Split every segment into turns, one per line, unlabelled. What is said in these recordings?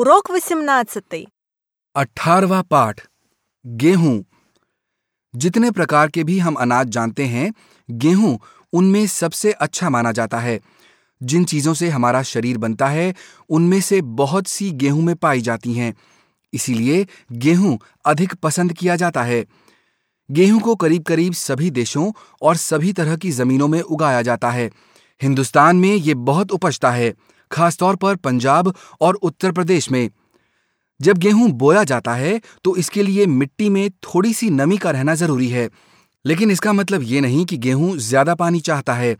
Урок 18.
अठारवा पाठ गेहूं जितने प्रकार के भी हम अनाज जानते हैं गेहूं उनमें सबसे अच्छा माना जाता है जिन चीजों से हमारा शरीर बनता है उनमें से बहुत सी गेहूं में पाई जाती हैं इसीलिए गेहूं अधिक पसंद किया जाता है गेहूं को करीब करीब सभी देशों और सभी तरह की जमीनों में उगाया जाता है हिंदुस्तान में ये बहुत उपजता है खासतौर पर पंजाब और उत्तर प्रदेश में। जब गेहूँ बोया जाता है तो इसके लिए मिट्टी में थोड़ी सी नमी का रहना ज़रूरी है। लेकिन इसका मतलब ये नहीं कि गेहूँ ज़्यादा पानी चाहता है।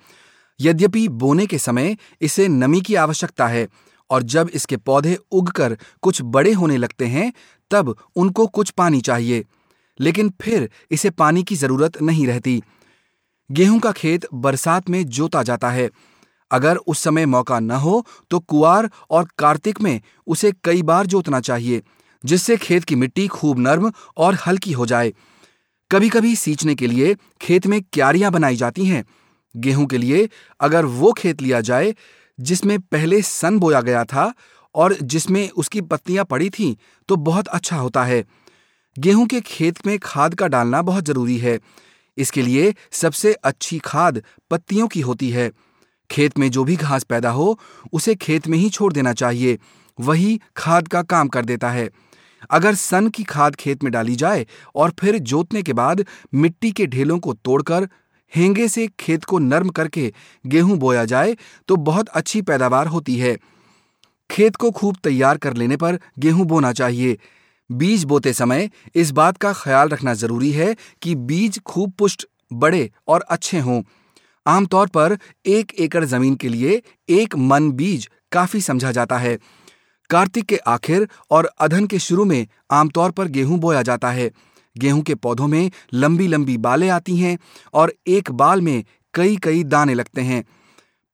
यद्यपि बोने के समय इसे नमी की आवश्यकता है, और जब इसके पौधे उगकर कुछ बड़े होने लगते हैं, तब उनको कुछ पानी चाहिए। लेकिन फिर इसे पानी की ज़रूरत नहीं रहती। गेहूँ का खेत बरसात में जोता जाता है अगर उस समय मौका न हो तो कुआर और कार्तिक में उसे कई बार जोतना चाहिए, जिससे खेत की मिट्टी खूब नर्म और हल्की हो जाए। कभी कभी सींचने के लिए खेत में क्यारियाँ बनाई जाती हैं। गेहूँ के लिए अगर वो खेत लिया जाए, जिसमें पहले सन बोया गया था और जिसमें उसकी पत्तियाँ पड़ी थीं तो बहुत अच्छा होता है। गेहूँ के खेत में खाद का डालना बहुत ज़रूरी है। इसके लिए सबसे अच्छी खाद पत्तियों की होती है। खेत में जो भी घास पैदा हो, उसे खेत में ही छोड़ देना चाहिए। वही खाद का काम कर देता है। अगर सन की खाद खेत में डाली जाए और फिर जोतने के बाद मिट्टी के ढेलों को तोड़कर हेंगे से खेत को नर्म करके गेहूँ बोया जाए तो बहुत अच्छी पैदावार होती है। खेत को खूब तैयार कर लेने पर गेहूँ बोना चाहिए। बीज बोते समय इस बात का ख्याल रखना ज़रूरी है कि बीज खूब पुष्ट, बड़े और अच्छे हों। आमतौर पर एक एकड़ ज़मीन के लिए एक मन बीज काफ़ी समझा जाता है। कार्तिक के आखिर और अधन के शुरू में आमतौर पर गेहूँ बोया जाता है। गेहूँ के पौधों में लंबी लंबी बालें आती हैं और एक बाल में कई कई दाने लगते हैं।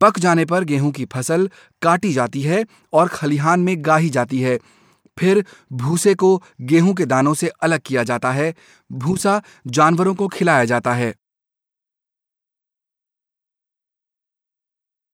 पक जाने पर गेहूँ की फ़सल काटी जाती है और खलिहान में गाही जाती है। फिर भूसे को गेहूँ के दानों से अलग किया जाता है। भूसा जानवरों को खिलाया जाता है।